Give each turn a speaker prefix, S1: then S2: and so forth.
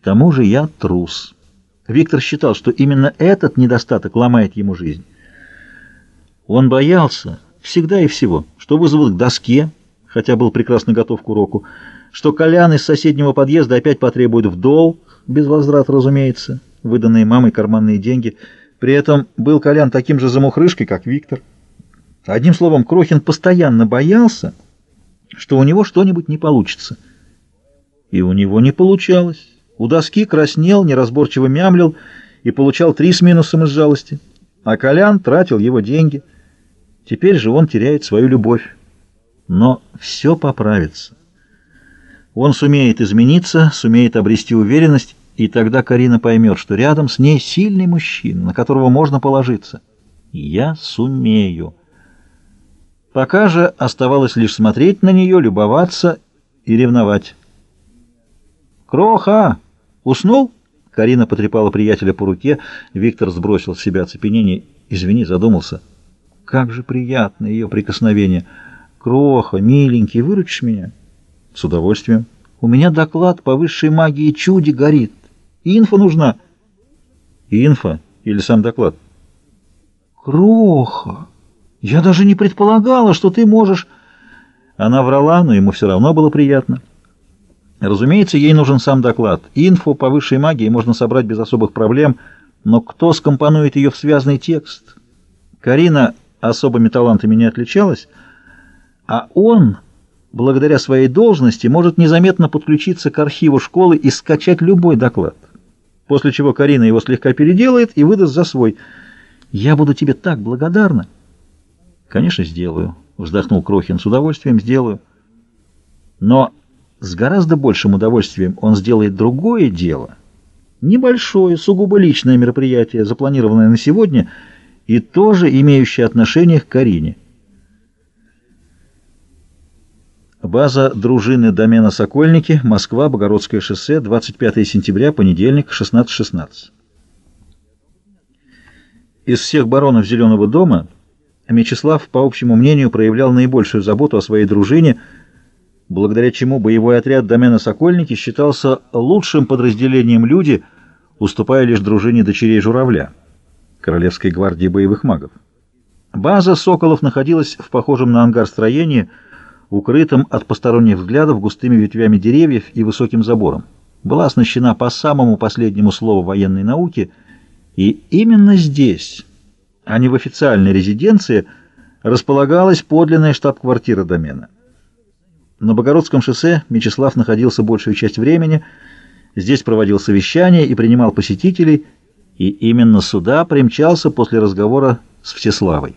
S1: К тому же я трус. Виктор считал, что именно этот недостаток ломает ему жизнь. Он боялся всегда и всего, что вызовут к доске, хотя был прекрасно готов к уроку, что Колян из соседнего подъезда опять потребует в долг, без возврата, разумеется, выданные мамой карманные деньги. При этом был Колян таким же замухрышкой, как Виктор. Одним словом, Крохин постоянно боялся, что у него что-нибудь не получится. И у него не получалось. У доски краснел, неразборчиво мямлил и получал три с минусом из жалости. А Колян тратил его деньги. Теперь же он теряет свою любовь. Но все поправится. Он сумеет измениться, сумеет обрести уверенность, и тогда Карина поймет, что рядом с ней сильный мужчина, на которого можно положиться. Я сумею. Пока же оставалось лишь смотреть на нее, любоваться и ревновать. «Кроха! Уснул?» Карина потрепала приятеля по руке. Виктор сбросил с себя оцепенение. «Извини, задумался». «Как же приятно ее прикосновение!» «Кроха, миленький, выручишь меня?» «С удовольствием». «У меня доклад по высшей магии чуди горит. Инфа нужна». «Инфа или сам доклад?» «Кроха, я даже не предполагала, что ты можешь...» Она врала, но ему все равно было приятно. Разумеется, ей нужен сам доклад. Инфу по высшей магии можно собрать без особых проблем, но кто скомпонует ее в связанный текст? Карина особыми талантами не отличалась, а он, благодаря своей должности, может незаметно подключиться к архиву школы и скачать любой доклад, после чего Карина его слегка переделает и выдаст за свой. «Я буду тебе так благодарна». «Конечно, сделаю», — вздохнул Крохин. «С удовольствием сделаю». Но с гораздо большим удовольствием он сделает другое дело, небольшое, сугубо личное мероприятие, запланированное на сегодня и тоже имеющее отношение к Карине. База дружины домена «Сокольники», Москва, Богородское шоссе, 25 сентября, понедельник, 16.16. .16. Из всех баронов Зеленого дома Мечислав, по общему мнению, проявлял наибольшую заботу о своей дружине, благодаря чему боевой отряд домена «Сокольники» считался лучшим подразделением люди, уступая лишь дружине дочерей Журавля, Королевской гвардии боевых магов. База «Соколов» находилась в похожем на ангар строении – укрытым от посторонних взглядов густыми ветвями деревьев и высоким забором. Была оснащена по самому последнему слову военной науки, и именно здесь, а не в официальной резиденции, располагалась подлинная штаб-квартира домена. На Богородском шоссе Мечислав находился большую часть времени, здесь проводил совещания и принимал посетителей, и именно сюда примчался после разговора с Всеславой.